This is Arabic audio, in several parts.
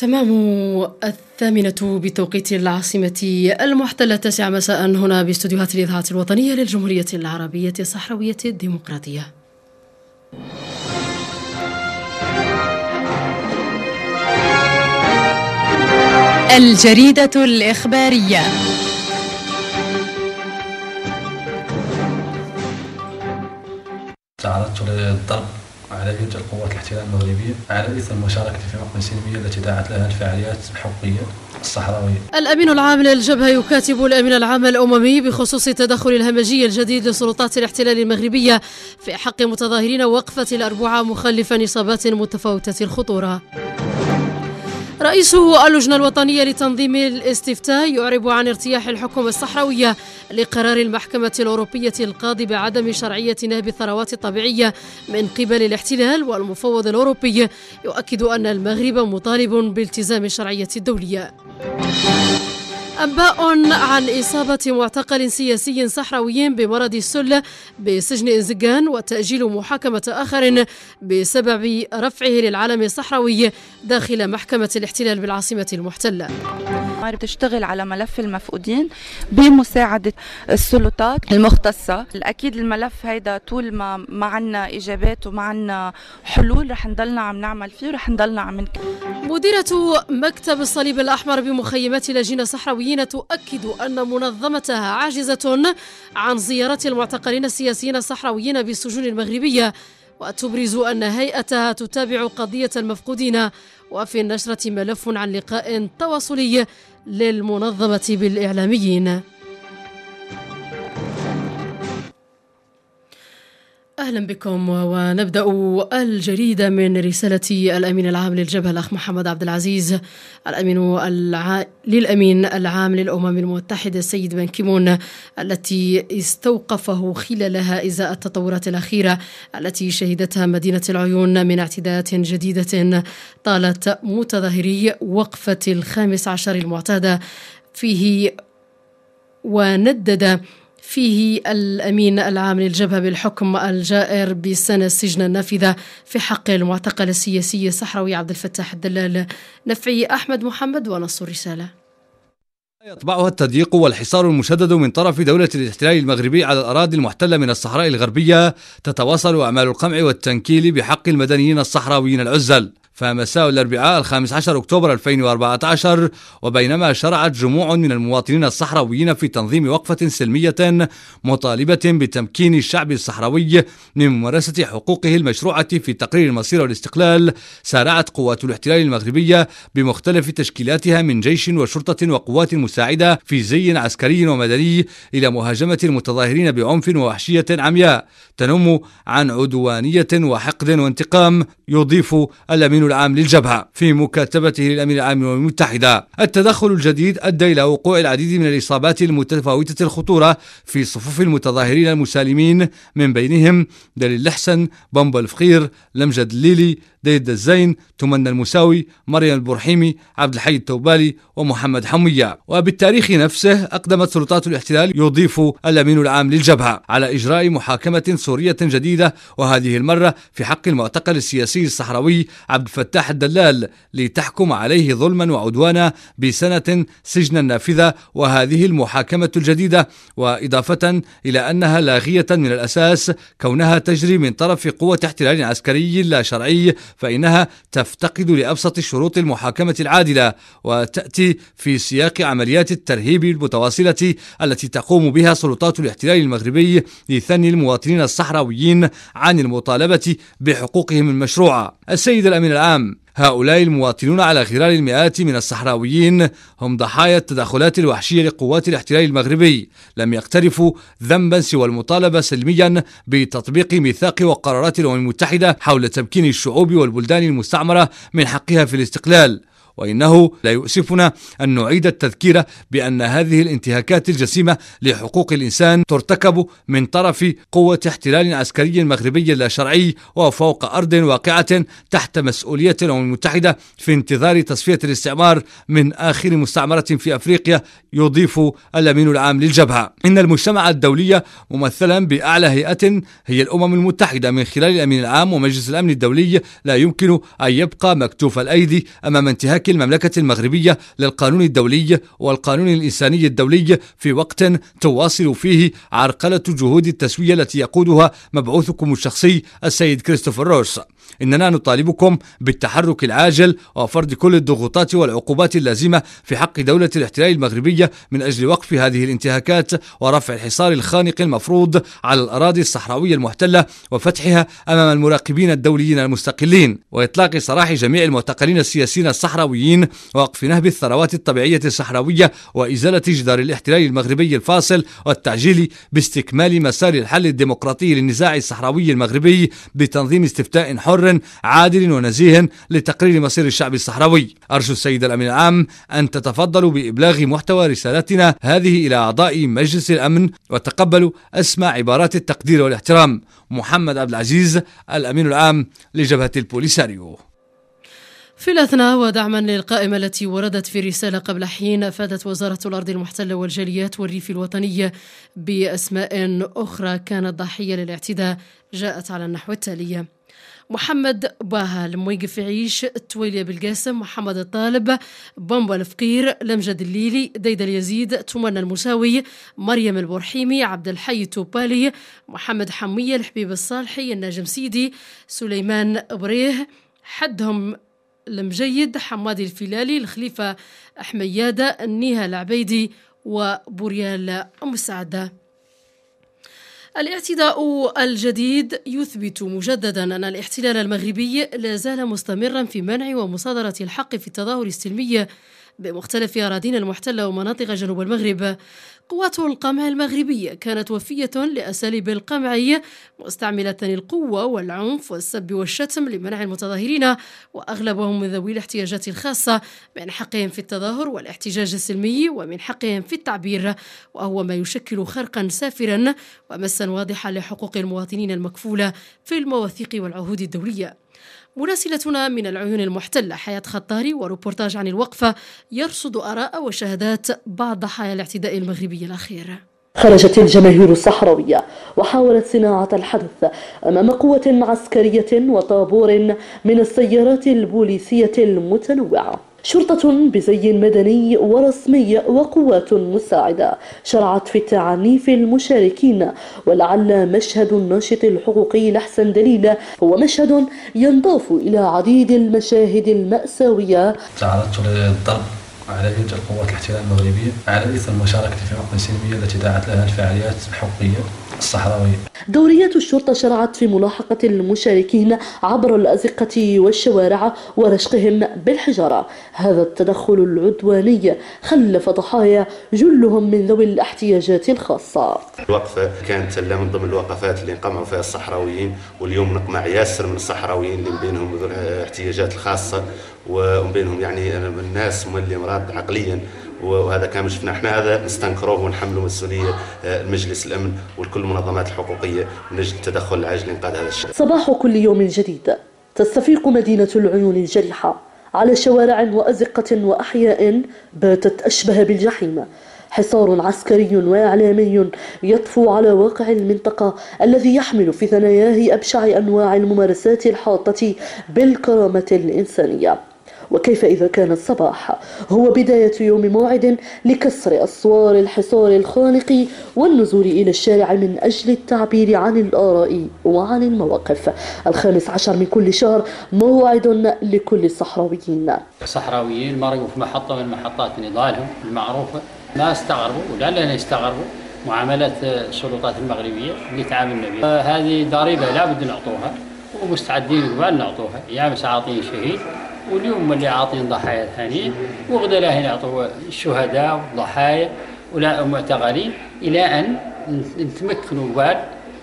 تمام الثامنة بتوقيت العاصمة المحتلة التاسعة مساء هنا باستديوهات الإذاعة الوطنية للجمهورية العربية الصحراوية الديمقراطية. الجريدة الإخبارية تعرضت للضرب على يد القوات الاحتلال المغربية على إثر مشاركتي في مقر سلمية التي دعت لها الفعاليات الحقوقية الصحراوية. الأمين العام للجبهة يكاتب الأمين العام الأممي بخصوص التدخل الهمجي الجديد لسلطات الاحتلال المغربية في حق متظاهرين وقفة الأربعاء مخلفا إصابات متفاوتة الخطورة. رئيس اللجنة الوطنية لتنظيم الاستفتاء يعرب عن ارتياح الحكومة الصحراوية لقرار المحكمة الأوروبية القاضي بعدم شرعية نهب الثروات الطبيعية من قبل الاحتلال والمفوض الأوروبي يؤكد أن المغرب مطالب بالتزام الشرعية الدولية. أنباء عن إصابة معتقل سياسي صحراوي بمرض السل بسجن إنزجان وتأجيل محاكمة آخر بسبب رفعه للعلم الصحراوي داخل محكمة الاحتلال بالعاصمة المحتلة. بتشتغل على ملف المفقودين بمساعدة السلطات المختصة. أكيد الملف هيدا طول ما ما عنا إجابات وما عنا حلول رح نضلنا عم نعمل فيه ورح نضلنا عم مديرة مكتب الصليب الأحمر بمخيمات لاجئين صحراويين تؤكد أن منظمتها عاجزة عن زيارة المعتقلين السياسيين الصحراويين بالسجون المغربية وتبرز أن هيئتها تتابع قضية المفقودين وفي النشرة ملف عن لقاء تواصلي للمنظمة بالإعلاميين. أهلا بكم ونبدأ الجريدة من رسالة الأمين العام للجبهة الأخ محمد عبد العزيز الأمين الع... للأمين العام للأمم المتحدة السيد بان كيمون التي استوقفه خلالها إزاء التطورات الأخيرة التي شهدتها مدينة العيون من اعتداءات جديدة طالت متظاهري وقفة الخامس عشر المعتادة. فيه وندد فيه الأمين العام للجبهة بالحكم الجائر بسنة السجن النافذة في حق المعتقل السياسي الصحراوي عبد الفتاح الدلال. نفعي أحمد محمد ونص الرسالة يطبعها التضييق والحصار المشدد من طرف دولة الاحتلال المغربي على الأراضي المحتلة من الصحراء الغربية تتواصل أعمال القمع والتنكيل بحق المدنيين الصحراويين العزل. فمساء الأربعاء الخامس عشر أكتوبر 2014 وبينما شرعت جموع من المواطنين الصحراويين في تنظيم وقفة سلمية مطالبة بتمكين الشعب الصحراوي من ممارسة حقوقه المشروعة في تقرير المصير والاستقلال سارعت قوات الاحتلال المغربية بمختلف تشكيلاتها من جيش وشرطة وقوات مساعدة في زي عسكري ومدني إلى مهاجمة المتظاهرين بعنف ووحشية عمياء تنم عن عدوانية وحقد وانتقام يضيف الأمين العام للجبهة في مكاتبته للأمين العام للأمم المتحدة التدخل الجديد أدى إلى وقوع العديد من الإصابات المتفاوتة الخطورة في صفوف المتظاهرين المسالمين من بينهم. دليل الحسن بامبا الفقير لمجد الليلي ديد الزين تمنى المساوي مريم البرحيمي عبد الحي التوبالي ومحمد حمية. وبالتاريخ نفسه أقدمت سلطات الاحتلال يضيف الأمين العام للجبهة على إجراء محاكمة سورية جديدة وهذه المرة في حق المعتقل السياسي الصحراوي عبد الفتاح الدلال لتحكم عليه ظلما وعدوانا بسنة سجن نافذة وهذه المحاكمة الجديدة وإضافة إلى أنها لاغية من الأساس كونها تجري من طرف قوة احتلال عسكري لا شرعي فإنها تفتقد لأبسط شروط المحاكمة العادلة وتأتي في سياق عمليات الترهيب المتواصلة التي تقوم بها سلطات الاحتلال المغربي لثني المواطنين الصحراويين عن المطالبة بحقوقهم المشروعة. السيد الأمين العام هؤلاء المواطنون على غرار المئات من الصحراويين هم ضحايا التدخلات الوحشية لقوات الاحتلال المغربي. لم يقترفوا ذنبا سوى المطالبة سلميا بتطبيق ميثاق وقرارات الأمم المتحدة حول تمكين الشعوب والبلدان المستعمرة من حقها في الاستقلال. وإنه لا يؤسفنا أن نعيد التذكير بأن هذه الانتهاكات الجسيمة لحقوق الإنسان ترتكب من طرف قوة احتلال عسكري مغربي لا شرعي وفوق أرض واقعة تحت مسؤولية الأمم المتحدة في انتظار تصفية الاستعمار من آخر مستعمرة في أفريقيا يضيف الأمين العام للجبهة. إن المجتمع الدولي ممثلا بأعلى هيئة هي الأمم المتحدة. من خلال الأمين العام ومجلس الأمن الدولي لا يمكن أن يبقى مكتوف الأيدي أمام انتهاك المملكة المغربية للقانون الدولي والقانون الإنساني الدولي في وقت تواصل فيه عرقلة جهود التسوية التي يقودها مبعوثكم الشخصي السيد كريستوفر روس. إننا نطالبكم بالتحرك العاجل وفرض كل الضغوطات والعقوبات اللازمة في حق دولة الاحتلال المغربية من أجل وقف هذه الانتهاكات ورفع الحصار الخانق المفروض على الأراضي الصحراوية المحتلة وفتحها أمام المراقبين الدوليين المستقلين. وإطلاق سراح جميع المعتقلين السياسيين الصحراويين ووقف نهب الثروات الطبيعية الصحراوية وإزالة جدار الاحتلال المغربي الفاصل والتعجيل باستكمال مسار الحل الديمقراطي للنزاع الصحراوي المغربي بتنظيم استفتاء حر عادل ونزيه لتقرير مصير الشعب الصحراوي. أرجو السيد الأمين العام أن تتفضلوا بإبلاغ محتوى رسالتنا هذه إلى أعضاء مجلس الأمن وتقبلوا أسمى عبارات التقدير والإحترام. محمد عبد العزيز الأمين العام لجبهة البوليساريو. في الأثناء ودعما للقائمة التي وردت في رسالة قبل حين أفادت وزارة الأرض المحتلة والجاليات والريف الوطنية بأسماء أخرى. كانت ضحية للاعتداء جاءت على النحو التالي. محمد باها المويقف عيش تويليا بالقاسم. محمد الطالب بومبا الفقير لمجد الليلي ديدا اليزيد تمنى المساوي مريم البرحيمي عبد الحي توبالي محمد حمية الحبيب الصالحي النجم سيدي سليمان بريه. حدهم المجيد حمادي الفلالي الخليفة أحميادة النيها العبيدي وبوريال مساعدة الاعتداء الجديد يثبت مجددا أن الاحتلال المغربي لا زال مستمرا في منع ومصادرة الحق في التظاهر السلمي بمختلف أراضينا المحتلة ومناطق جنوب المغرب قوات القمع المغربية كانت وفية لأساليب القمع مستعملة القوة والعنف والسب والشتم لمنع المتظاهرين وأغلبهم من ذوي الاحتياجات الخاصة من حقهم في التظاهر والاحتجاج السلمي ومن حقهم في التعبير وهو ما يشكل خرقا سافرا ومسا واضحا لحقوق المواطنين المكفولة في المواثيق والعهود الدولية. مراسلتنا من العيون المحتلة حياة خطاري وروبورتاج عن الوقفة يرصد آراء وشهادات بعض ضحايا الاعتداء المغربي الأخير. خرجت الجماهير الصحراوية وحاولت صناعة الحدث أمام قوة عسكرية وطابور من السيارات البوليسية المتنوعة. شرطة بزي مدني ورسمي وقوات مساعدة شرعت في التعني في المشاركين ولعل مشهد الناشط الحقوقي لحسن دليل هو مشهد ينضاف إلى عديد المشاهد المأساوية. تعرضت للضرب على يد القوات الاحتلال المغربية على إثر مشاركتي في مقتل سلمية التي دعت لها الفعاليات الحقوقية. الصحراوية. دوريات الشرطة شرعت في ملاحقة المشاركين عبر الأزقة والشوارع ورشقهم بالحجارة. هذا التدخل العدواني خلف ضحايا جلهم من ذوي الاحتياجات الخاصة. الوقفة كانت من ضمن الوقفات اللي انقمعوا فيها الصحراويين واليوم نقمع ياسر من الصحراويين اللي بينهم الاحتياجات الخاصة وبينهم يعني الناس اللي امراض عقليا. وهذا كان شفنا إحنا هذا نستنكروه ونحمله مسؤولية آه، المجلس الأمن والكل المنظمات الحقوقية من أجل التدخل العاجل لإنقاذ هذا الشيء. صباح كل يوم جديد تستفيق مدينة العيون الجريحة على شوارع وأزقة وأحياء باتت أشبه بالجحيم. حصار عسكري وإعلامي يطفو على واقع المنطقة الذي يحمل في ثناياه أبشع أنواع الممارسات الحاطة بالكرامة الإنسانية وكيف إذا كان الصباح. هو بداية يوم موعد لكسر أسوار الحصار الخانق والنزول إلى الشارع من أجل التعبير عن الآراء وعن المواقف. الخامس عشر من كل شهر موعد لكل الصحراويين. الصحراويين مرقوا في محطة من محطات نضالهم المعروفة. ما استغربوا ولعلنا يستغربوا معاملة السلطات المغربية اللي تعاملنا بها هذه ضريبة لابد نعطوها ومستعدين قبل نعطوها. يا مساعطين شهيد واليوم اللي عاطين ضحايا ثانيين وغدا لا يعطوا الشهداء والضحايا ولا معتقلين إلى أن نتمكنوا بعد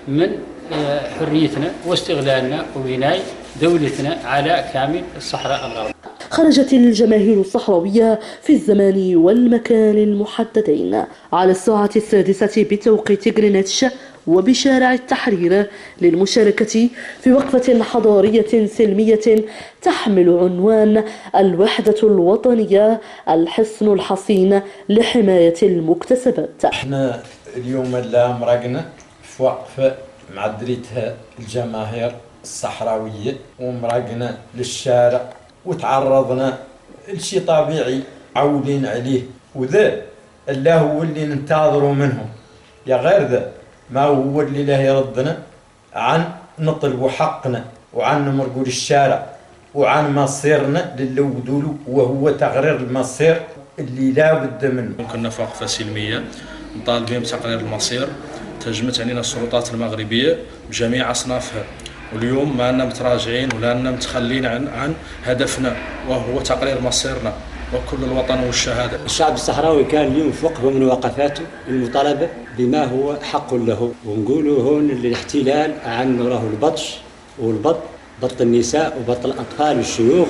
من آه، حريتنا واستغلالنا وبناء دولتنا على كامل الصحراء الغربية. خرجت الجماهير الصحراوية في الزمان والمكان المحددين. على الساعة السادسة بتوقيت غرينتش وبشارع التحرير للمشاركة في وقفة حضارية سلمية تحمل عنوان الوحدة الوطنية الحصن الحصين لحماية المكتسبات. إحنا اليوم لا مرقنا في وقفة معدريتها الجماهير الصحراوية ومرقنا للشارع وتعرضنا الشيء طبيعي عولين عليه وذا الله هو اللي ننتظروا منهم. يا غير ذا ما هو اللي له يردنا عن نطلب حقنا وعن مرقول الشارع وعن مصيرنا للي وهو تغرير المصير اللي لا بد منه. كنا في وقفة سلمية. مطالبين بتقرير المصير. تهجمت علينا السلطات المغربية بجميع أصنافها. واليوم ما أننا متراجعين ولا أننا متخلين عن, عن هدفنا وهو تقرير مصيرنا. وكل الوطن والشهادة. الشعب الصحراوي كان اليوم في وقفة من وقفاته المطالبة بما هو حق له. ونقولوا هون الاحتلال عنه راه البطش والبط بط النساء وبط الأطفال والشيوخ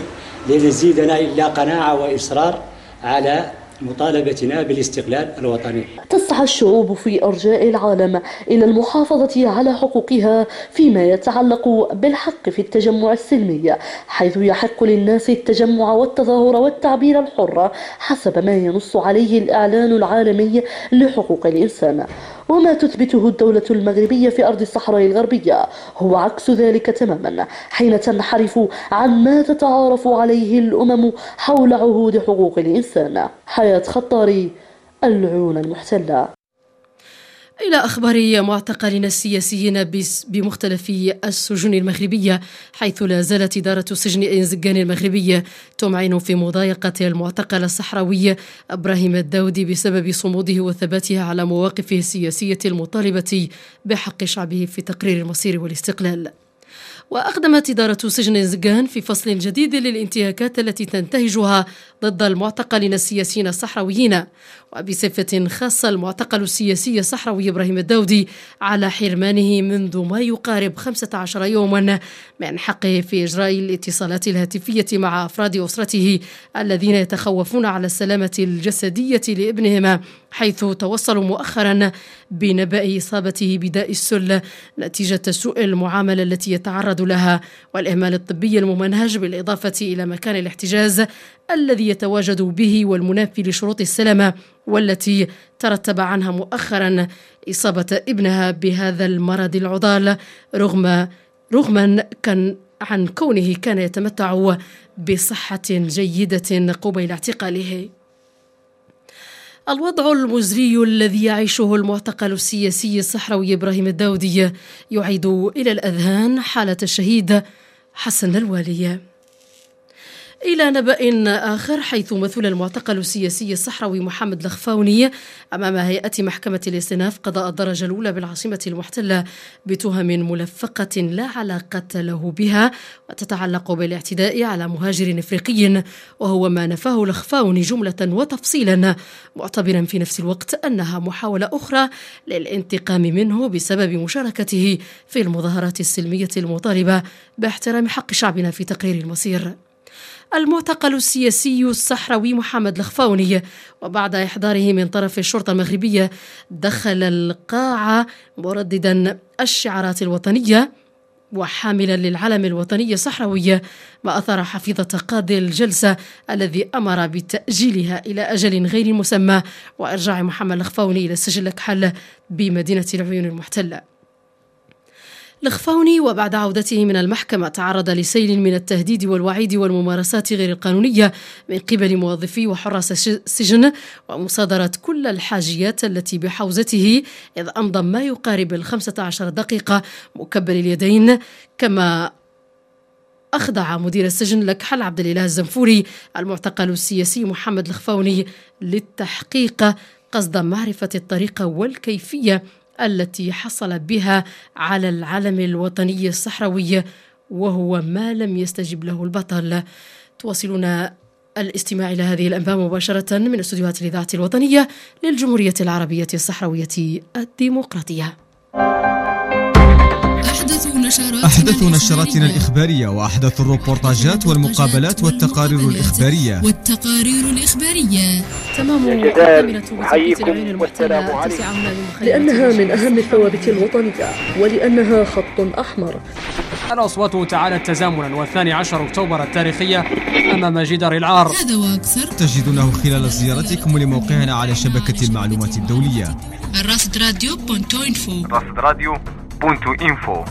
لن يزيدنا إلا قناعة وإصرار على مطالبتنا بالاستقلال الوطني. تسعى الشعوب في أرجاء العالم إلى المحافظة على حقوقها فيما يتعلق بالحق في التجمع السلمي حيث يحق للناس التجمع والتظاهر والتعبير الحر حسب ما ينص عليه الإعلان العالمي لحقوق الإنسان. وما تثبته الدولة المغربية في أرض الصحراء الغربية. هو عكس ذلك تماما حين تنحرف عن ما تتعارف عليه الأمم حول عهود حقوق الإنسان. حياة خطاري العيون المحتلة. إلى أخبار معتقلين السياسيين بمختلف السجون المغربية حيث لا زالت إدارة سجن إنزجان المغربية تمعن في مضايقة المعتقل الصحراوي إبراهيم الداودي بسبب صموده وثباته على مواقفه السياسية المطالبة بحق شعبه في تقرير المصير والاستقلال. وأقدمت إدارة سجن زقان في فصل جديد للانتهاكات التي تنتهجها ضد المعتقلين السياسيين الصحراويين. وبصفة خاصة المعتقل السياسي الصحراوي إبراهيم الداودي على حرمانه منذ ما يقارب 15 يوما من حقه في إجراء الاتصالات الهاتفية مع أفراد أسرته الذين يتخوفون على السلامة الجسدية لابنهم حيث توصلوا مؤخرا بنبأ إصابته بداء السل نتيجة سوء المعاملة التي يتعرض لها والإهمال الطبي الممنهج بالإضافة إلى مكان الاحتجاز الذي يتواجد به والمنافي لشروط السلامة والتي ترتب عنها مؤخرا إصابة ابنها بهذا المرض العضال رغم رغما كان عن كونه كان يتمتع بصحة جيدة قبيل اعتقاله. الوضع المزري الذي يعيشه المعتقل السياسي الصحراوي إبراهيم الداودي يعيد إلى الأذهان حالة الشهيد حسن الوالي. إلى نبأ آخر حيث مثل المعتقل السياسي الصحراوي محمد الخفاوني أمام هيئة محكمة الاستئناف قضاء الدرجة الأولى بالعاصمة المحتلة بتهم ملفقة لا علاقة له بها وتتعلق بالاعتداء على مهاجر إفريقي وهو ما نفاه الخفاوني جملة وتفصيلا معتبرا في نفس الوقت أنها محاولة أخرى للانتقام منه بسبب مشاركته في المظاهرات السلمية المطالبة باحترام حق شعبنا في تقرير المصير المعتقل السياسي الصحراوي محمد الخفاوني وبعد إحضاره من طرف الشرطة المغربية دخل القاعة مرددا الشعارات الوطنية وحاملا للعلم الوطني الصحراوي ما أثار حفيظة قاضي الجلسة الذي أمر بتأجيلها إلى أجل غير مسمى وإرجاع محمد الخفاوني إلى السجل الكحل بمدينة العيون المحتلة. الخفاوني وبعد عودته من المحكمة تعرض لسيل من التهديد والوعيد والممارسات غير القانونية من قبل موظفي وحراس السجن ومصادرة كل الحاجيات التي بحوزته إذ أمضى ما يقارب الخمسة عشر دقيقة مكبل اليدين. كما أخضع مدير السجن لكحل عبد الإله الزنفوري المعتقل السياسي محمد الخفاوني للتحقيق قصد معرفة الطريقة والكيفية التي حصل بها على العلم الوطني الصحراوي وهو ما لم يستجب له البطل. تواصلون الاستماع إلى هذه الأنباء مباشرة من استديوهات الإذاعة الوطنية للجمهورية العربية الصحراوية الديمقراطية. أحدث نشراتنا, أحدث نشراتنا الإخبارية وأحدث الروبورتاجات والمقابلات والتقارير الإخبارية. والتقارير الإخبارية. تمام. أحييكم والسلام عليكم. لأنها من أهم الثوابت الوطنية ولأنها خط أحمر. الأصوات تعالت تزامنا والثاني عشر أكتوبر التاريخية أمام جدار العار. هذا وأكثر. تجدونه خلال زيارتكم لموقعنا على شبكة المعلومات الدولية. الراصد راديو بونتو انفو الراصد راديو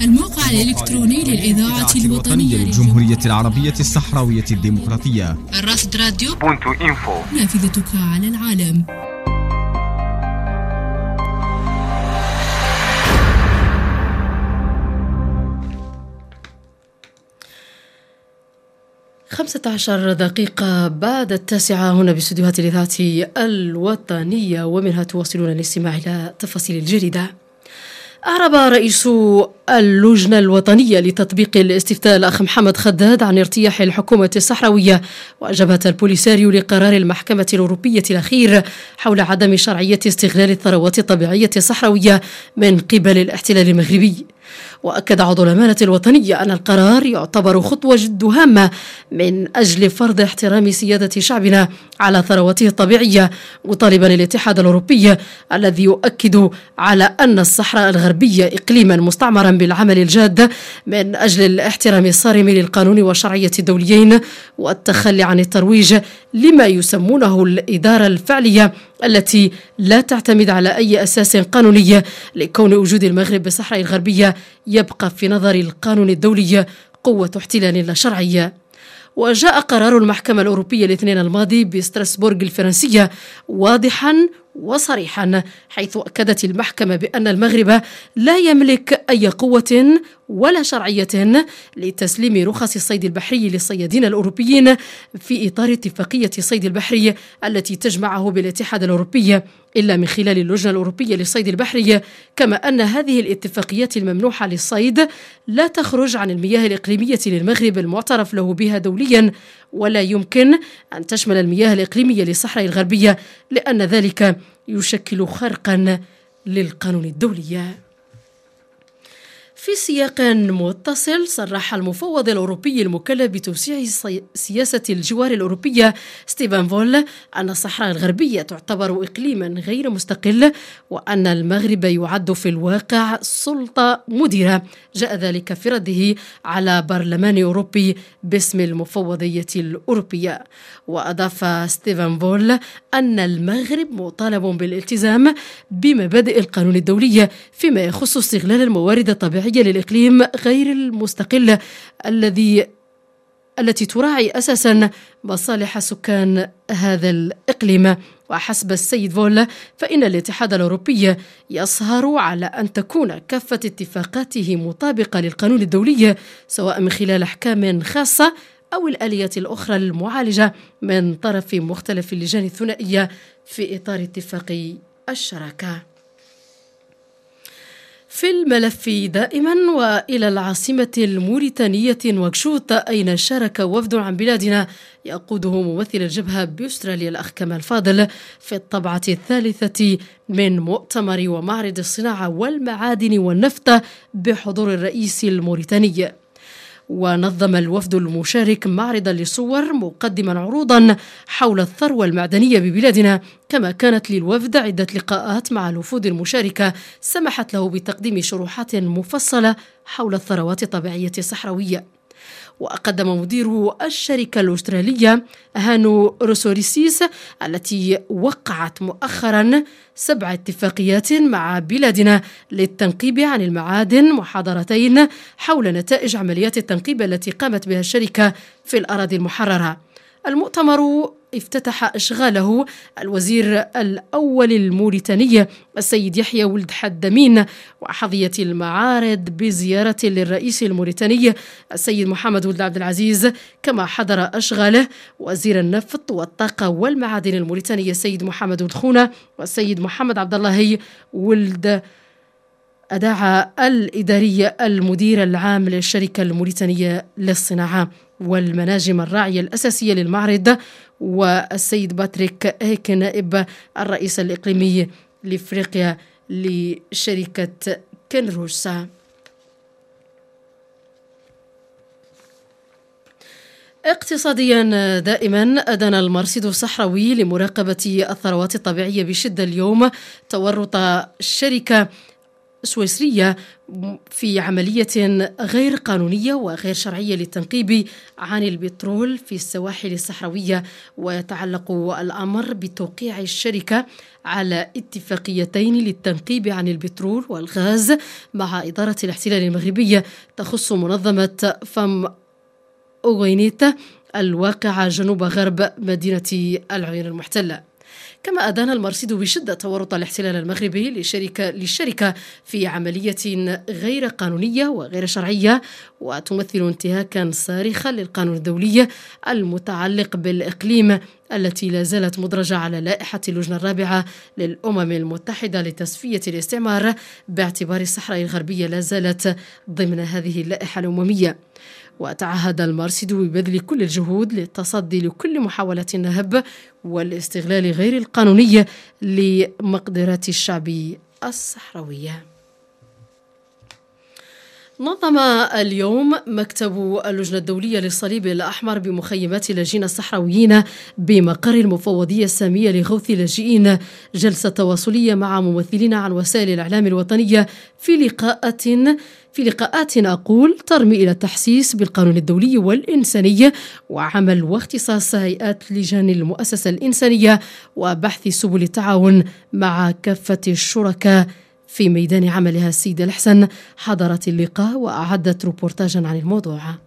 الموقع الإلكتروني للإذاعة الوطنية للجمهورية العربية الصحراوية الديمقراطية. الرصد راديو. نافذتك على العالم. خمسة عشر دقيقة بعد التاسعة هنا باستديوهات الإذاعة الوطنية ومنها تواصلون الاستماع إلى تفاصيل الجريدة. أعرب رئيس اللجنة الوطنية لتطبيق الاستفتاء الأخ محمد خداد عن ارتياح الحكومة الصحراوية. وأجابة البوليساريو لقرار المحكمة الأوروبية الأخير حول عدم شرعية استغلال الثروات الطبيعية الصحراوية من قبل الاحتلال المغربي. وأكد عضو الأمانة الوطنية أن القرار يعتبر خطوة جد هامة من أجل فرض احترام سيادة شعبنا على ثروته الطبيعية مطالبا الاتحاد الأوروبي الذي يؤكد على أن الصحراء الغربية إقليما مستعمرا بالعمل الجاد من أجل الاحترام الصارم للقانون والشرعية الدوليين والتخلي عن الترويج لما يسمونه الإدارة الفعلية التي لا تعتمد على أي أساس قانوني لكون وجود المغرب بالصحراء الغربية يبقى في نظر القانون الدولي قوة احتلال لا شرعية وجاء قرار المحكمة الأوروبية الاثنين الماضي بستراسبورغ الفرنسية واضحا وصريحا حيث أكدت المحكمة بأن المغرب لا يملك أي قوة ولا شرعية لتسليم رخص الصيد البحري للصيادين الأوروبيين في إطار اتفاقية الصيد البحري التي تجمعه بالاتحاد الأوروبي. إلا من خلال اللجنة الأوروبية للصيد البحري كما أن هذه الاتفاقيات الممنوحة للصيد لا تخرج عن المياه الإقليمية للمغرب المعترف له بها دوليا ولا يمكن أن تشمل المياه الإقليمية للصحراء الغربية لأن ذلك يشكل خرقا للقانون الدولي. في سياق متصل صرح المفوض الأوروبي المكلف بتوسيع سياسة الجوار الأوروبية ستيفان فول أن الصحراء الغربية تعتبر إقليما غير مستقل وأن المغرب يعد في الواقع سلطة مديرة. جاء ذلك في رده على برلمان أوروبي باسم المفوضية الأوروبية. وأضاف ستيفان فول أن المغرب مطالب بالالتزام بمبادئ القانون الدولي فيما يخص استغلال الموارد الطبيعية للإقليم غير المستقل الذي التي تراعي أساسا مصالح سكان هذا الإقليم. وحسب السيد فول فإن الاتحاد الأوروبي يسهر على أن تكون كافة اتفاقاته مطابقة للقانون الدولي سواء من خلال أحكام خاصة أو الآليات الأخرى المعالجة من طرف مختلف اللجان الثنائية في إطار اتفاق الشراكة. في الملف دائما وإلى العاصمة الموريتانية نواكشوط أين شارك وفد عن بلادنا؟ يقوده ممثل الجبهة بأستراليا الأخ كمال فاضل في الطبعة الثالثة من مؤتمر ومعرض الصناعة والمعادن والنفط بحضور الرئيس الموريتاني. ونظم الوفد المشارك معرضا لصور مقدما عروضا حول الثروة المعدنية ببلادنا كما كانت للوفد عدة لقاءات مع الوفود المشاركة سمحت له بتقديم شروحات مفصلة حول الثروات الطبيعية الصحراوية. وقدم مدير الشركة الأسترالية هانو روسوريسيس التي وقعت مؤخرا سبع اتفاقيات مع بلادنا للتنقيب عن المعادن محاضرتين حول نتائج عمليات التنقيب التي قامت بها الشركة في الأراضي المحررة. المؤتمر افتتح إشغاله الوزير الأول الموريتاني السيد يحيى ولد حدامين وحظيت المعارض بزيارة للرئيس الموريتاني السيد محمد ولد عبد العزيز. كما حضر أشغاله وزير النفط والطاقة والمعادن الموريتاني السيد محمد ولد خونة والسيد محمد عبد الله ولد أدعى الإدارية المدير العام للشركة الموريتانية للصناعة. والمناجم الراعية الأساسية للمعرض والسيد باتريك هيك نائب الرئيس الإقليمي لإفريقيا لشركة كنروسا. اقتصاديا دائما أدان المرصد الصحراوي لمراقبة الثروات الطبيعية بشدة اليوم تورط الشركة سويسرية في عملية غير قانونية وغير شرعية للتنقيب عن البترول في السواحل الصحراوية. ويتعلق الأمر بتوقيع الشركة على اتفاقيتين للتنقيب عن البترول والغاز مع إدارة الاحتلال المغربية تخص منظمة فم أوغينيت الواقعة جنوب غرب مدينة العيون المحتلة. كما أدان المرصد بشدة تورط الاحتلال المغربي لشركة للشركة في عملية غير قانونية وغير شرعية وتمثل انتهاكا صارخا للقانون الدولي المتعلق بالإقليم التي لا زالت مدرجة على لائحة اللجنة الرابعة للأمم المتحدة لتصفية الاستعمار باعتبار الصحراء الغربية لا زالت ضمن هذه اللائحة الأممية. وتعهد المرصد ببذل كل الجهود للتصدي لكل محاولة النهب والاستغلال غير القانوني لمقدرات الشعب الصحراوية. نظم اليوم مكتب اللجنة الدولية للصليب الأحمر بمخيمات اللاجئين الصحراويين بمقر المفوضية السامية لغوث اللاجئين جلسة تواصلية مع ممثلين عن وسائل الإعلام الوطنية في لقاءات في لقاءات أقول ترمي إلى التحسيس بالقانون الدولي والإنساني وعمل واختصاص هيئات لجان المؤسسة الإنسانية وبحث سبل التعاون مع كافة الشركاء. في ميدان عملها السيدة الحسن حضرت اللقاء وأعدت روبورتاجا عن الموضوع.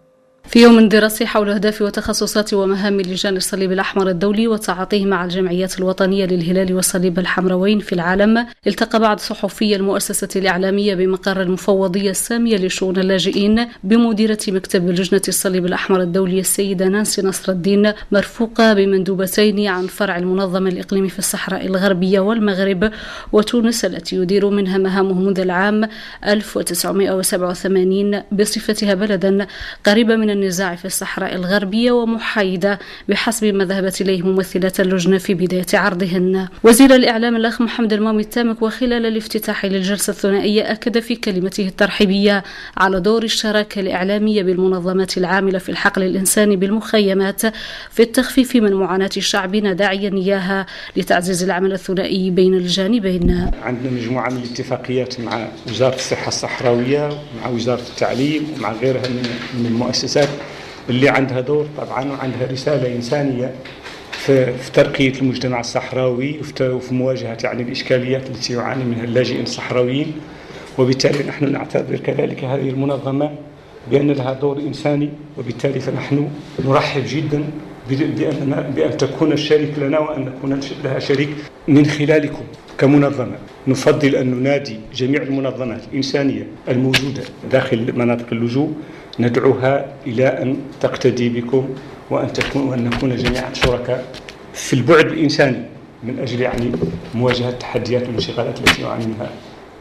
في يوم دراسي حول أهداف وتخصصات ومهام لجان الصليب الأحمر الدولي وتعاطيه مع الجمعيات الوطنية للهلال والصليب الحمروين في العالم التقى بعض صحفي المؤسسة الإعلامية بمقر المفوضية السامية لشؤون اللاجئين بمديرة مكتب لجنة الصليب الأحمر الدولي السيدة نانسي نصر الدين مرفوقة بمندوبتين عن فرع المنظمة الإقليمي في الصحراء الغربية والمغرب وتونس التي يدير منها مهامه منذ العام 1987 بصفتها بلدا قريبة من النزاع في الصحراء الغربية ومحايدة بحسب ما ذهبت إليه ممثلات اللجنة في بداية عرضهن. وزير الإعلام الأخ محمد المامي التامك وخلال الافتتاح للجلسة الثنائية أكد في كلمته الترحيبية على دور الشراكة الإعلامية بالمنظمات العاملة في الحقل الإنساني بالمخيمات في التخفيف من معاناة شعبنا داعيا إياها لتعزيز العمل الثنائي بين الجانبين. عندنا مجموعة من الاتفاقيات مع وزارة الصحة الصحراوية مع وزارة التعليم ومع غيرها من المؤسسات. اللي عندها دور طبعا وعندها رسالة إنسانية في, في ترقية المجتمع الصحراوي وفي مواجهة يعني الإشكاليات التي يعاني منها اللاجئين الصحراويين. وبالتالي نحن نعتبر كذلك هذه المنظمة بأن لها دور إنساني وبالتالي فنحن نرحب جدا بأن, بأن تكون الشريك لنا وأن نكون لها شريك من خلالكم كمنظمة. نفضل أن ننادي جميع المنظمات الإنسانية الموجودة داخل مناطق اللجوء ندعوها إلى أن تقتدي بكم وأن تكون وأن نكون جميعا شركاء في البعد الإنساني من أجل يعني مواجهة التحديات والانشغالات التي يعاني منها.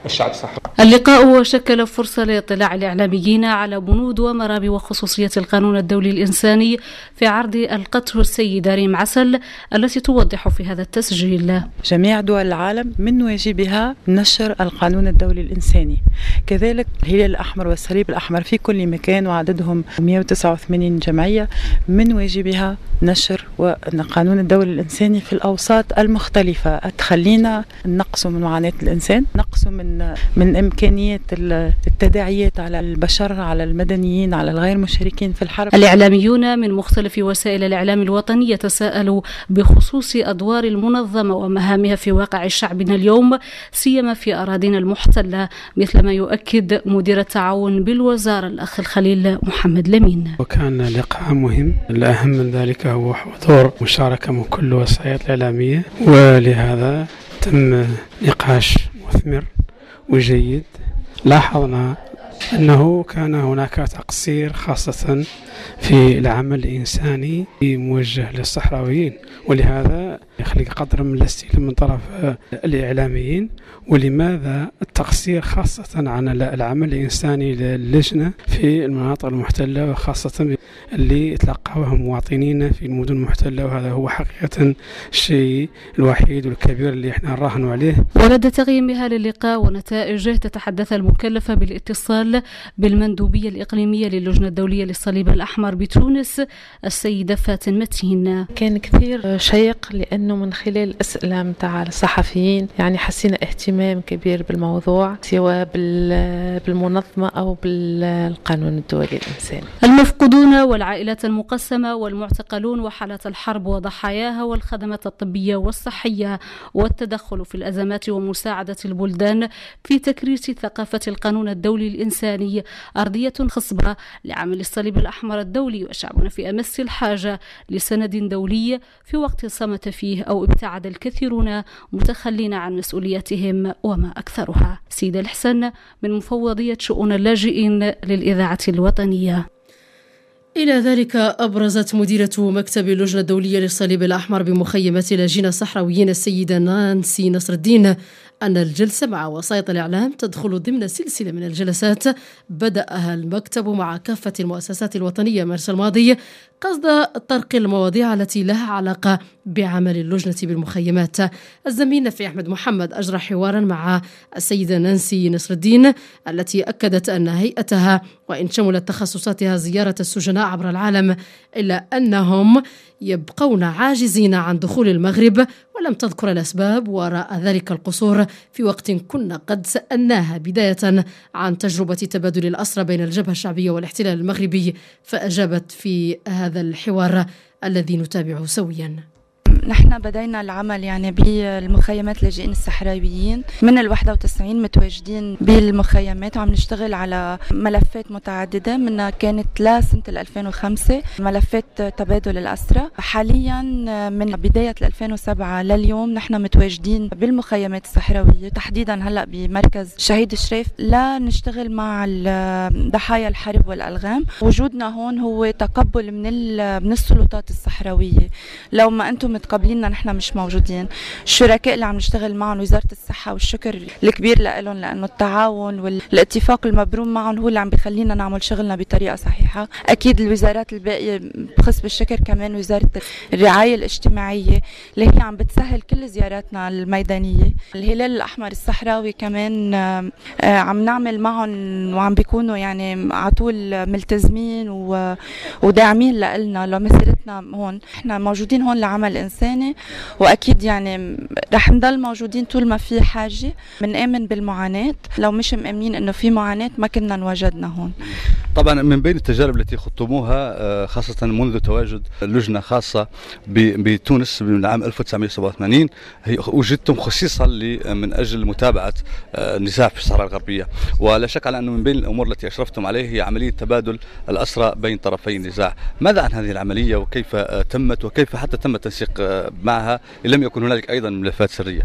الشعب الصحراوي اللقاء شكل فرصة لاطلاع الإعلاميين على بنود ومرام وخصوصية القانون الدولي الإنساني في عرض القطر السيدة ريم عسل التي توضح في هذا التسجيل. جميع دول العالم من واجبها نشر القانون الدولي الإنساني. كذلك الهلال الأحمر والصليب الأحمر في كل مكان وعددهم 189 جمعية من واجبها نشر القانون الدولي الإنساني في الأوساط المختلفة. تخلينا نقص من معاناة الإنسان نقص من من إمكانية التداعيات على البشر على المدنيين على الغير مشاركين في الحرب. الإعلاميون من مختلف وسائل الإعلام الوطني يتساءلوا بخصوص أدوار المنظمة ومهامها في واقع شعبنا اليوم سيما في أراضينا المحتلة مثل ما يؤكد مدير التعاون بالوزارة الأخ الخليل محمد لمين. وكان لقاء مهم الأهم من ذلك هو حضور مشاركة من كل الوسائل الإعلامية ولهذا تم نقاش مثمر وجيد. لاحظنا أنه كان هناك تقصير خاصة في العمل الإنساني موجه للصحراويين ولهذا يخلق قدر من الاستيلاء من طرف الإعلاميين. ولماذا التقصير خاصة عن العمل الإنساني للجنة في المناطق المحتلة وخاصة اللي تلقاوها مواطنين في المدن المحتلة؟ وهذا هو حقيقة الشيء الوحيد والكبير اللي إحنا نراهن عليه. ولد تقييمها للقاء ونتائجه تتحدث المكلفة بالاتصال اتصال بالمندوبية الإقليمية للجنة الدولية للصليب الأحمر بتونس السيدة فاتن متين كان كثير شيق لأنه من خلال الأسئلة متاع الصحفيين يعني حسينا اهتمام كبير بالموضوع سواء بالمنظمة أو بالقانون الدولي الإنساني. المفقودون والعائلات المقسمة والمعتقلون وحالات الحرب وضحاياها والخدمات الطبية والصحية والتدخل في الأزمات ومساعدة البلدان في تكريس ثقافة القانون الدولي الإنساني. أرضية خصبة لعمل الصليب الأحمر الدولي وشعبنا في أمس الحاجة لسند دولي في وقت صمت فيه أو ابتعد الكثيرون متخلين عن مسؤولياتهم وما أكثرها. سيد الحسن من مفوضية شؤون اللاجئين للإذاعة الوطنية. إلى ذلك أبرزت مديرة مكتب اللجنة الدولية للصليب الأحمر بمخيمة لاجئين الصحراويين السيدة نانسي نصر الدين أن الجلسة مع وسائط الإعلام تدخل ضمن سلسلة من الجلسات. بدأها المكتب مع كافة المؤسسات الوطنية مارس الماضي قصد طرق المواضيع التي لها علاقة بعمل اللجنة بالمخيمات. الزميل نفي أحمد محمد أجرى حوارا مع السيدة نانسي نصر الدين التي أكدت أن هيئتها وإن شملت تخصصاتها زيارة السجناء عبر العالم إلا أنهم يبقون عاجزين عن دخول المغرب ولم تذكر الأسباب وراء ذلك القصور في وقت كنا قد سألناها بداية عن تجربة تبادل الأسرى بين الجبهة الشعبية والاحتلال المغربي فأجابت في هذا الحوار الذي نتابعه سويا. نحن بدينا العمل يعني بالمخيمات اللاجئين الصحراويين. من ال 91 متواجدين بالمخيمات. وعم نشتغل على ملفات متعددة. منها كانت لسنه 2005 ملفات تبادل الاسرى حاليا من بداية 2007 لليوم نحن متواجدين بالمخيمات الصحراوية. تحديدا هلأ بمركز شهيد شريف لا نشتغل مع ضحايا الحرب والألغام. وجودنا هون هو تقبل من من السلطات الصحراوية. لو ما أنتم متقابليننا نحن مش موجودين. الشركاء اللي عم نشتغل معهم وزارة الصحة والشكر الكبير لهم لأنه التعاون والاتفاق المبروم معهم هو اللي عم بخلينا نعمل شغلنا بطريقة صحيحة. أكيد الوزارات الباقية بخص بالشكر كمان وزارة الرعاية الاجتماعية اللي هي عم بتسهل كل زياراتنا الميدانية. الهلال الأحمر الصحراوي كمان آه، عم نعمل معهم وعم بيكونوا يعني على طول ملتزمين وداعمين لنا لمسيرتنا هون إحنا موجودين هون لعمل الإنساني وأكيد يعني رح نضل موجودين طول ما في حاجة. بنآمن بالمعاناة. لو مش مآمنين إنه في معاناة ما كنا انوجدنا هون. طبعا من بين التجارب التي خضتموها آه، خاصة منذ تواجد لجنة خاصة بتونس من عام 1987 هي وجدتم خصيصا من أجل متابعة آه، النزاع في الصحراء الغربية. ولا شك على أنه من بين الأمور التي أشرفتم عليه هي عملية تبادل الأسرى بين طرفي النزاع. ماذا عن هذه العملية؟ وكيف آه، تمت وكيف حتى تم التنسيق معها إن لم يكن هنالك أيضا ملفات سرية.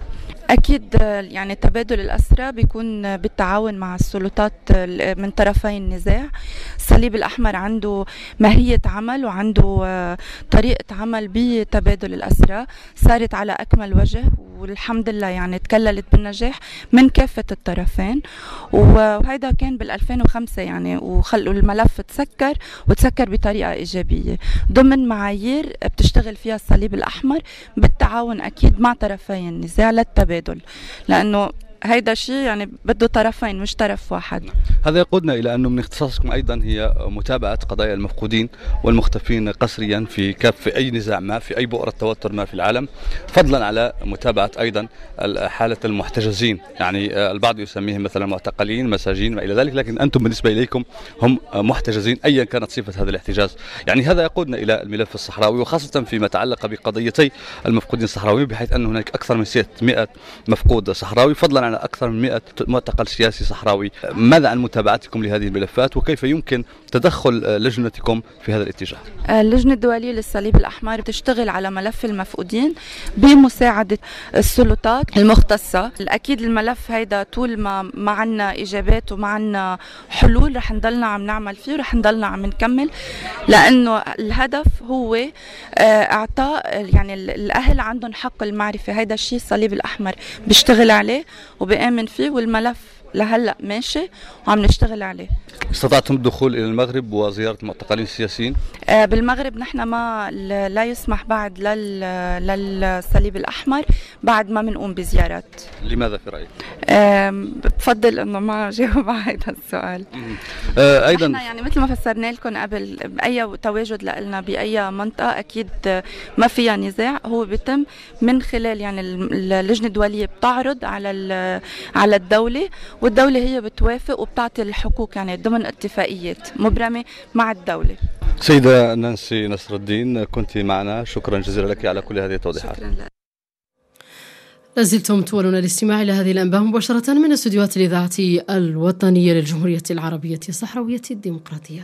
أكيد يعني تبادل الأسرى بيكون بالتعاون مع السلطات من طرفي النزاع. الصليب الأحمر عنده ماهية عمل وعنده آه، طريقة عمل بتبادل الأسرى صارت على أكمل وجه والحمد لله يعني تكللت بالنجاح من كافة الطرفين. وهذا كان بال 2005 يعني وخلوا الملف تسكر وتسكر بطريقة إيجابية. ضمن معايير بتشتغل فيها الصليب الأحمر بالتعاون أكيد مع طرفي النزاع للتبادل. لأنه هيدا شيء يعني بده طرفين مش طرف واحد. هذا يقودنا إلى أنه من اختصاصكم أيضا هي متابعة قضايا المفقودين والمختفين قسريا في كاف في أي نزاع ما في أي بؤرة توتر ما في العالم. فضلا على متابعة أيضا حالة المحتجزين. يعني البعض يسميهم مثلا معتقلين مساجين ما إلى ذلك لكن أنتم بالنسبة إليكم هم محتجزين ايا كانت صفة هذا الاحتجاز. يعني هذا يقودنا إلى الملف الصحراوي وخاصة فيما يتعلق بقضيتي المفقودين الصحراويين بحيث أن هناك أكثر من 600 مفقود صحراوي. فضلا عن معنا أكثر من 100 معتقل سياسي صحراوي. ماذا عن متابعتكم لهذه الملفات وكيف يمكن تدخل لجنتكم في هذا الاتجاه؟ اللجنة الدولية للصليب الأحمر تشتغل على ملف المفقودين بمساعدة السلطات المختصة. أكيد الملف هيدا طول ما ما عنا إجابات وما عنا حلول رح نضلنا عم نعمل فيه ورح نضلنا عم نكمل لأنه الهدف هو آه، إعطاء يعني الأهل عندهم حق المعرفة. هيدا الشيء الصليب الأحمر بيشتغل عليه وبآمن فيه والملف. لهلأ ماشي وعم نشتغل عليه استطعتم الدخول إلى المغرب وزيارة المعتقلين السياسيين؟ آه، بالمغرب نحن ما لا يسمح بعد للصليب الأحمر بعد ما بنقوم بزيارات. لماذا في رأيك؟ بفضل إنه ما جاوب على هذا السؤال. آه أيضا إحنا يعني مثل ما فسرنا لكم قبل اي تواجد لنا بأي منطقة أكيد ما فيها نزاع هو بيتم من خلال يعني اللجنة الدولية بتعرض على على الدولة والدولة هي بتوافق وبتعطي الحقوق يعني ضمن اتفاقيات مبرمة مع الدولة. سيدة نانسي نصر الدين كنت معنا. شكرا جزيلا لك على كل هذه التوضيحات. شكرا لك. لازلتم تولون الاستماع إلى هذه الأنباء مباشرة من استديوهات الإذاعة الوطنية للجمهورية العربية الصحراوية الديمقراطية.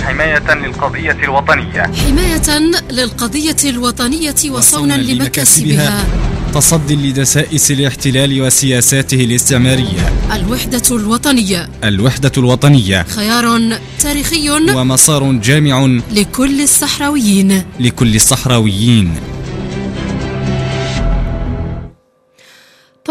حماية للقضية الوطنية. حماية للقضية الوطنية وصونا لمكاسبها. تصدي لدسائس الاحتلال وسياساته الاستعمارية. الوحدة الوطنية. الوحدة الوطنية. خيار تاريخي. ومسار جامع لكل الصحراويين. لكل الصحراويين.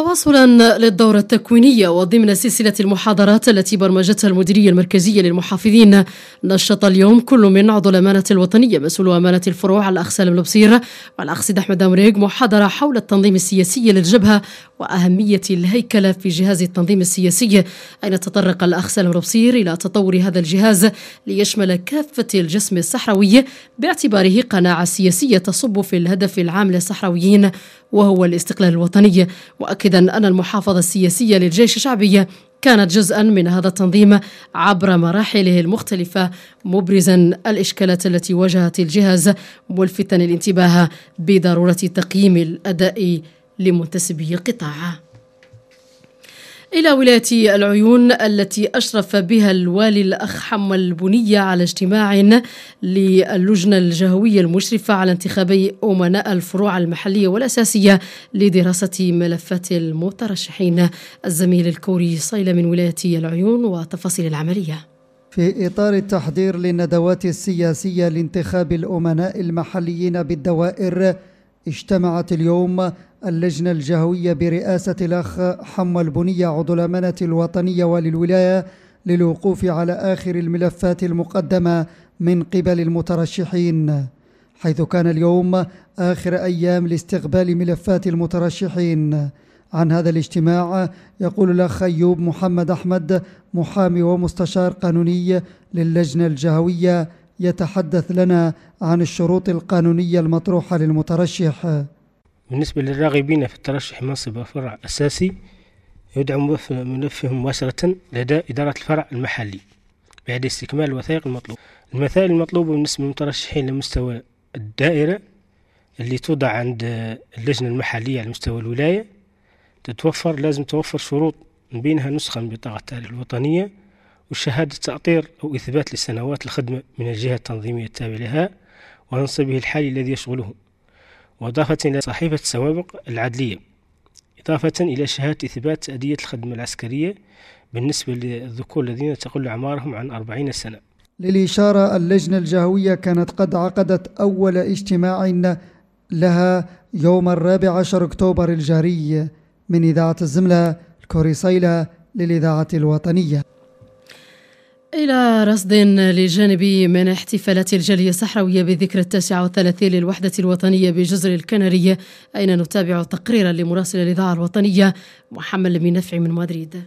تواصلا للدورة التكوينية وضمن سلسلة المحاضرات التي برمجتها المديرية المركزية للمحافظين. نشط اليوم كل من عضو الأمانة الوطنية مسؤول أمانة الفروع الأخ سالم البصير والأخ سيد أحمد أمريق محاضرة حول التنظيم السياسي للجبهة وأهمية الهيكلة في جهاز التنظيم السياسي. أين تطرق الأخ سالم البصير إلى تطور هذا الجهاز ليشمل كافة الجسم الصحراوي باعتباره قناعة سياسية تصب في الهدف العام للصحراويين وهو الاستقلال الوطني. مؤكدا أن المحافظة السياسية للجيش الشعبي كانت جزءا من هذا التنظيم عبر مراحله المختلفة مبرزا الإشكالات التي واجهت الجهاز ملفتا الانتباه بضرورة تقييم الأداء لمنتسبي القطاع. إلى ولاية العيون التي أشرف بها الوالي الأخ حمى البنية على اجتماع للجنة الجهوية المشرفة على انتخابي أمناء الفروع المحلية والأساسية لدراسة ملفات المترشحين. الزميل الكوري صيلة من ولاية العيون وتفاصيل العملية. في إطار التحضير للندوات السياسية لانتخاب الأمناء المحليين بالدوائر اجتمعت اليوم اللجنة الجهوية برئاسة الأخ حمى البنية عضو الأمانة الوطنية وللولاية للوقوف على آخر الملفات المقدمة من قبل المترشحين حيث كان اليوم آخر أيام لاستقبال ملفات المترشحين. عن هذا الاجتماع يقول الأخ أيوب محمد أحمد محامي ومستشار قانوني للجنة الجهوية يتحدث لنا عن الشروط القانونية المطروحة للمترشح. بالنسبة للراغبين في الترشح منصب فرع أساسي يدعم ملفهم مباشرة لدى إدارة الفرع المحلي بعد استكمال الوثائق المطلوب. المسائل المطلوبة بالنسبة للمترشحين لمستوى الدائرة اللي توضع عند اللجنة المحلية على مستوى الولاية تتوفر لازم توفر شروط من بينها نسخة من بطاقة الوطنية وشهادة تأطير أو إثبات لسنوات الخدمة من الجهة التنظيمية التابعة لها ومنصبه الحالي الذي يشغله وإضافة إلى صحيفة السوابق العدلية. إضافة إلى شهادة إثبات أدية الخدمة العسكرية بالنسبة للذكور الذين تقل أعمارهم عن أربعين سنة. للإشارة اللجنة الجهوية كانت قد عقدت أول اجتماع لها يوم الرابع عشر أكتوبر الجاري من إذاعة الزملة الكوريسيلة للإذاعة الوطنية. إلى رصد لجانب من احتفالات الجالية الصحراوية بذكرى التاسعة والثلاثين للوحدة الوطنية بجزر الكنارية أين نتابع تقريرا لمراسل الإذاعة الوطنية محمد لمين نفعي من مدريد.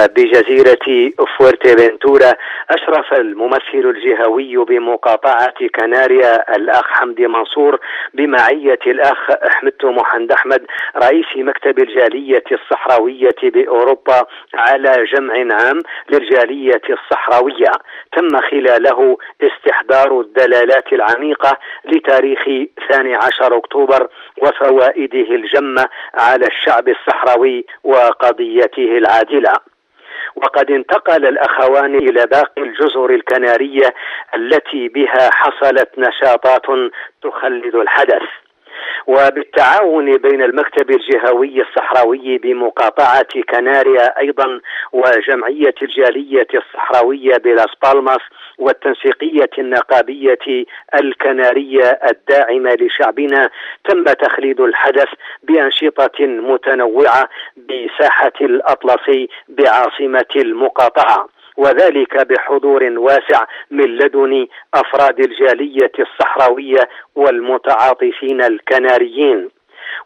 بجزيرة فورتيفنتورا أشرف الممثل الجهوي بمقاطعة كناريا الأخ حمدي منصور بمعية الأخ أحمد محمد أحمد رئيس مكتب الجالية الصحراوية بأوروبا على جمع عام للجالية الصحراوية. تم خلاله استحضار الدلالات العميقة لتاريخ 12 أكتوبر وفوائده الجمة على الشعب الصحراوي وقضيته العادلة. وقد انتقل الأخوان إلى باقي الجزر الكنارية التي بها حصلت نشاطات تخلد الحدث. وبالتعاون بين المكتب الجهوي الصحراوي بمقاطعة كناريا أيضا وجمعية الجالية الصحراوية بلاس بالماس والتنسيقية النقابية الكنارية الداعمة لشعبنا تم تخليد الحدث بأنشطة متنوعة بساحة الأطلسي بعاصمة المقاطعة. وذلك بحضور واسع من لدن أفراد الجالية الصحراوية والمتعاطفين الكناريين.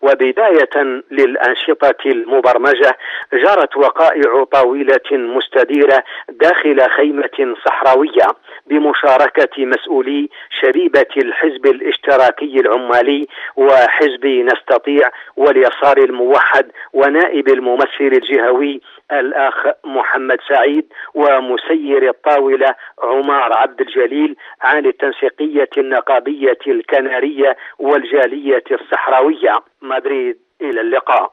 وبداية للأنشطة المبرمجة جرت وقائع طويلة مستديرة داخل خيمة صحراوية بمشاركة مسؤولي شبيبة الحزب الاشتراكي العمالي وحزب نستطيع واليسار الموحد ونائب الممثل الجهوي الأخ محمد سعيد ومسير الطاولة عمار عبد الجليل عن التنسيقية النقابية الكنارية والجالية الصحراوية. مدريد إلى اللقاء.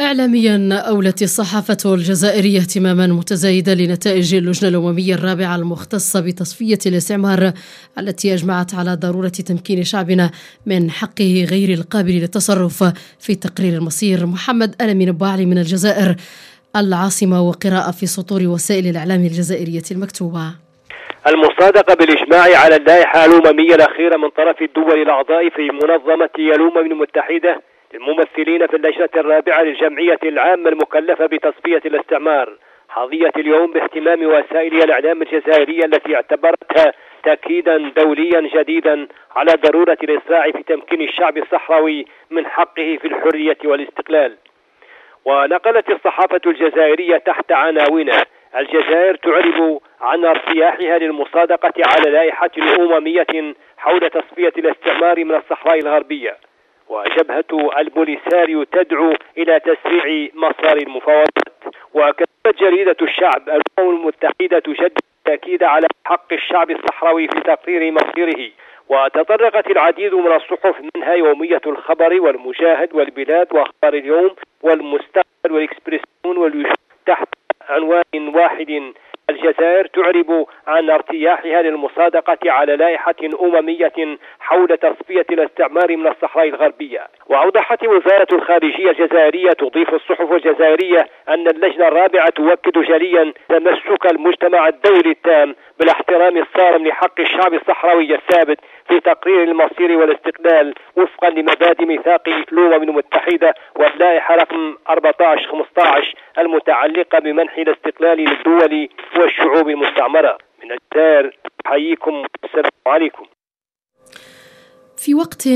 إعلاميا أولت الصحافة الجزائرية اهتماما متزايدا لنتائج اللجنة الأممية الرابعة المختصة بتصفية الاستعمار التي أجمعت على ضرورة تمكين شعبنا من حقه غير القابل للتصرف في تقرير المصير. محمد ألمين باعلي من الجزائر. العاصمة وقراءة في سطور وسائل الإعلام الجزائرية المكتوبة. المصادقة بالإجماع على اللائحة الأممية الأخيرة من طرف الدول الأعضاء في منظمة الأمم المتحدة للممثلين في اللجنة الرابعة للجمعية العامة المكلفة بتصفية الاستعمار. حظية اليوم باهتمام وسائل الإعلام الجزائرية التي اعتبرتها تأكيدا دوليا جديدا على ضرورة الإسراع في تمكين الشعب الصحراوي من حقه في الحرية والاستقلال. ونقلت الصحافة الجزائرية تحت عناوين الجزائر تعرب عن ارتياحها للمصادقة على لائحة أممية حول تصفية الاستعمار من الصحراء الغربية. وجبهة البوليساريو تدعو إلى تسريع مسار المفاوضات. وكتبت جريدة الشعب الأمم المتحدة تجدد التأكيد على حق الشعب الصحراوي في تقرير مصيره. وتطرقت العديد من الصحف منها يومية الخبر والمشاهد والبلاد وأخبار اليوم والمستقبل والإكسبرسيون والوجود تحت عنوان واحد. الجزائر تعرب عن ارتياحها للمصادقة على لائحة أممية حول تصفية الاستعمار من الصحراء الغربية. وأوضحت وزارة الخارجية الجزائرية تضيف الصحف الجزائرية أن اللجنة الرابعة تؤكد جليا تمسك المجتمع الدولي التام بالاحترام الصارم لحق الشعب الصحراوي الثابت في تقرير المصير والاستقلال وفقا لمبادئ ميثاق الأمم المتحدة واللائحة رقم 1415 المتعلقة بمنح الاستقلال للدول والشعوب المستعمرة. من الدار أحييكم. السلام عليكم. في وقت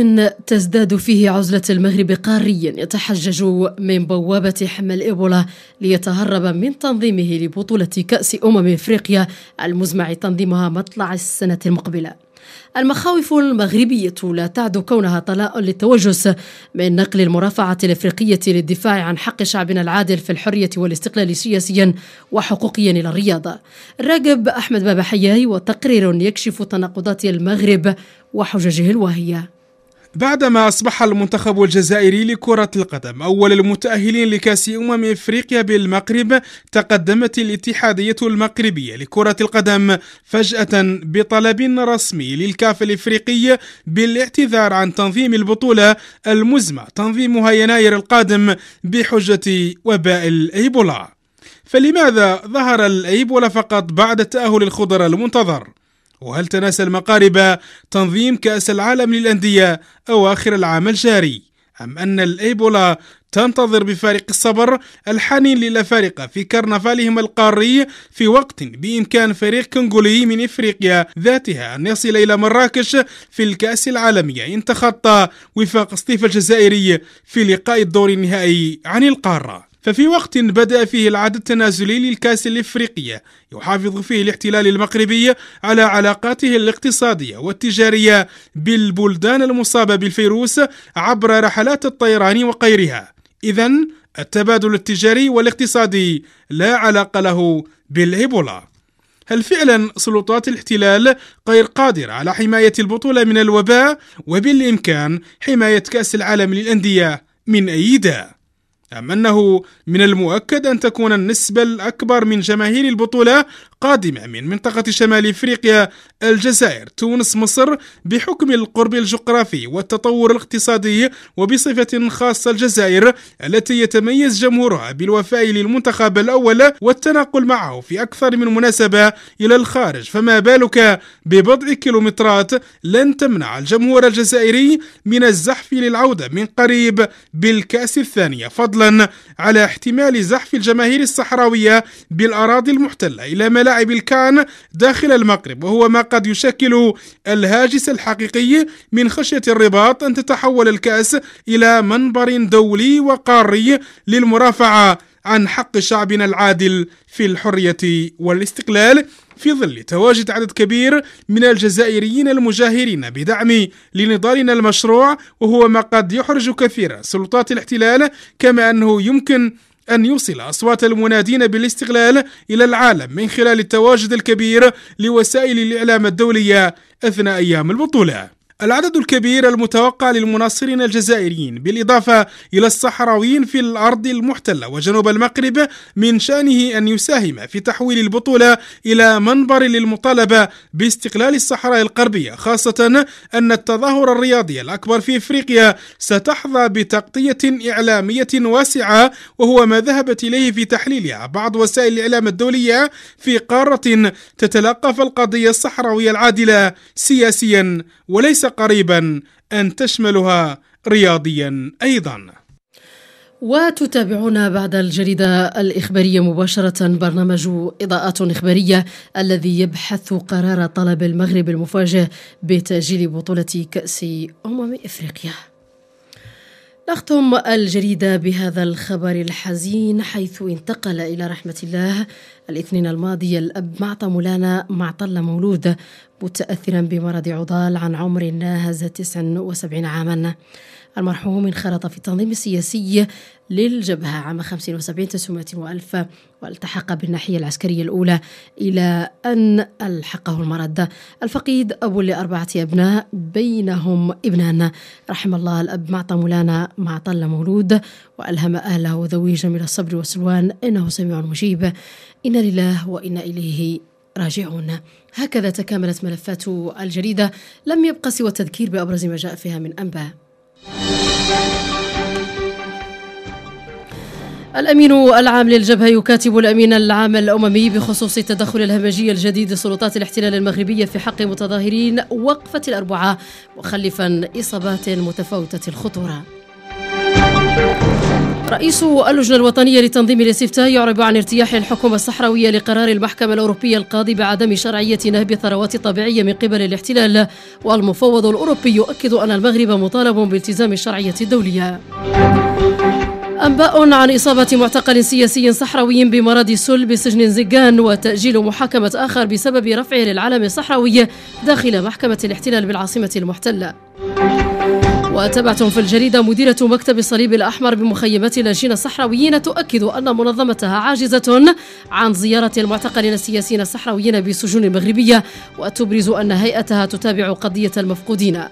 تزداد فيه عزلة المغرب قاريا يتحجج من بوابة حمل إيبولا ليتهرب من تنظيمه لبطولة كأس أمم إفريقيا المزمع تنظيمها مطلع السنة المقبلة. المخاوف المغربية لا تعد كونها طلاء للتوجس من نقل المرافعة الإفريقية للدفاع عن حق شعبنا العادل في الحرية والاستقلال سياسيا وحقوقيا إلى الرياضة راقب أحمد بابا حياي وتقرير يكشف تناقضات المغرب وحججه الواهية. بعدما أصبح المنتخب الجزائري لكرة القدم أول المتأهلين لكأس أمم إفريقيا بالمغرب تقدمت الاتحادية المغربية لكرة القدم فجأة بطلب رسمي للكاف الإفريقي بالاعتذار عن تنظيم البطولة المزمع تنظيمها يناير القادم بحجة وباء الإيبولا فلماذا ظهر الإيبولا فقط بعد تأهل الخضر المنتظر؟ وهل تناسى المقاربة تنظيم كأس العالم للأندية أواخر العام الجاري؟ أم أن الإيبولا تنتظر بفارق الصبر الحنين للأفارقة في كرنفالهم القاري في وقت بإمكان فريق كونغولي من إفريقيا ذاتها أن يصل إلى مراكش في الكأس العالمية إن تخطى وفاق سطيف الجزائري في لقاء الدور النهائي عن القارة. ففي وقت بدأ فيه العد التنازلي للكأس الإفريقية يحافظ فيه الاحتلال المغربي على علاقاته الاقتصادية والتجارية بالبلدان المصابة بالفيروس عبر رحلات الطيران وغيرها. إذا التبادل التجاري والاقتصادي لا علاقة له بالإيبولا. هل فعلا سلطات الاحتلال غير قادرة على حماية البطولة من الوباء؟ وبالإمكان حماية كأس العالم للأندية من أي داء؟ أم أنه من المؤكد أن تكون النسبة الأكبر من جماهير البطولة قادمة من منطقة شمال إفريقيا الجزائر تونس مصر بحكم القرب الجغرافي والتطور الاقتصادي وبصفة خاصة الجزائر التي يتميز جمهورها بالوفاء للمنتخب الأول والتنقل معه في أكثر من مناسبة إلى الخارج. فما بالك ببضع كيلومترات لن تمنع الجمهور الجزائري من الزحف للعودة من قريب بالكأس الثانية فضلا على احتمال زحف الجماهير الصحراوية بالأراضي المحتلة إلى ملاعب الكان داخل المغرب وهو ما قد يشكل الهاجس الحقيقي من خشية الرباط أن تتحول الكأس إلى منبر دولي وقاري للمرافعة عن حق شعبنا العادل في الحرية والاستقلال. في ظل تواجد عدد كبير من الجزائريين المجاهرين بدعم لنضالنا المشروع وهو ما قد يحرج كثيرا سلطات الاحتلال كما أنه يمكن أن يوصل أصوات المنادين بالاستقلال إلى العالم من خلال التواجد الكبير لوسائل الإعلام الدولية أثناء أيام البطولة. العدد الكبير المتوقع للمناصرين الجزائريين بالإضافة إلى الصحراويين في الأرض المحتلة وجنوب المغرب من شأنه أن يساهم في تحويل البطولة إلى منبر للمطالبة باستقلال الصحراء الغربية خاصة أن التظاهر الرياضي الأكبر في إفريقيا ستحظى بتغطية إعلامية واسعة وهو ما ذهبت إليه في تحليلها بعض وسائل الإعلام الدولية في قارة تتلقف القضية الصحراوية العادلة سياسيا وليس قريبا أن تشملها رياضيا أيضا. وتتابعون بعد الجريدة الإخبارية مباشرة برنامج إضاءات إخبارية الذي يبحث قرار طلب المغرب المفاجئ بتأجيل بطولة كأس أمم إفريقيا. نختم الجريدة بهذا الخبر الحزين حيث انتقل إلى رحمة الله الاثنين الماضي الأب معطى مولانا معطل مولود متأثرا بمرض عضال عن عمر ناهز 79 عاما. المرحوم انخرط في التنظيم السياسي للجبهة عام 75 900 وألف والتحق بالناحية العسكرية الأولى إلى أن ألحقه المرض الفقيد أبو لأربعة أبناء بينهم ابنان. رحم الله الأب معطى مولانا معطل مولود وألهم أهله وذويه من الصبر والسلوان إنه سميع مجيب. إنا لله وإنا إليه راجعون. هكذا تكاملت ملفات الجريدة. لم يبق سوى التذكير بأبرز ما جاء فيها من أنباء. الأمين العام للجبهة يكاتب الأمين العام الأممي بخصوص التدخل الهمجي الجديد لسلطات الاحتلال المغربية في حق متظاهرين وقفة الأربعاء مخلفا إصابات متفاوتة الخطورة. رئيس اللجنة الوطنية لتنظيم الاستفتاء يعرب عن ارتياح الحكومة الصحراوية لقرار المحكمة الأوروبية القاضي بعدم شرعية نهب ثروات طبيعية من قبل الاحتلال. والمفوض الأوروبي يؤكد أن المغرب مطالب بالتزام الشرعية الدولية. أنباء عن إصابة معتقل سياسي صحراوي بمرض سل بسجن زجان وتأجيل محاكمة آخر بسبب رفعه للعلم الصحراوي داخل محكمة الاحتلال بالعاصمة المحتلة. وتابعتم في الجريدة مديرة مكتب الصليب الأحمر بمخيمات اللاجئين الصحراويين تؤكد أن منظمتها عاجزة عن زيارة المعتقلين السياسيين الصحراويين بسجون المغربية وتبرز أن هيئتها تتابع قضية المفقودين.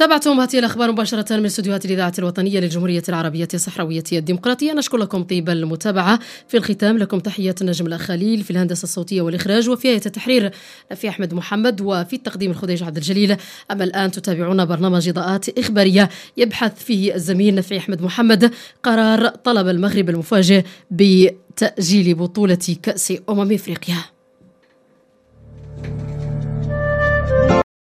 تابعتم هذه الأخبار مباشرة من استديوهات الإذاعة الوطنية للجمهورية العربية الصحراوية الديمقراطية. نشكر لكم طيب المتابعة. في الختام لكم تحيات النجم الأخاليل في الهندسة الصوتية والإخراج وفي آية التحرير في أحمد محمد وفي التقديم الخديج عبد الجليل. أما الآن تتابعون برنامج إضاءات إخبارية يبحث فيه الزميل نفي أحمد محمد قرار طلب المغرب المفاجئ بتأجيل بطولة كأس أمم إفريقيا.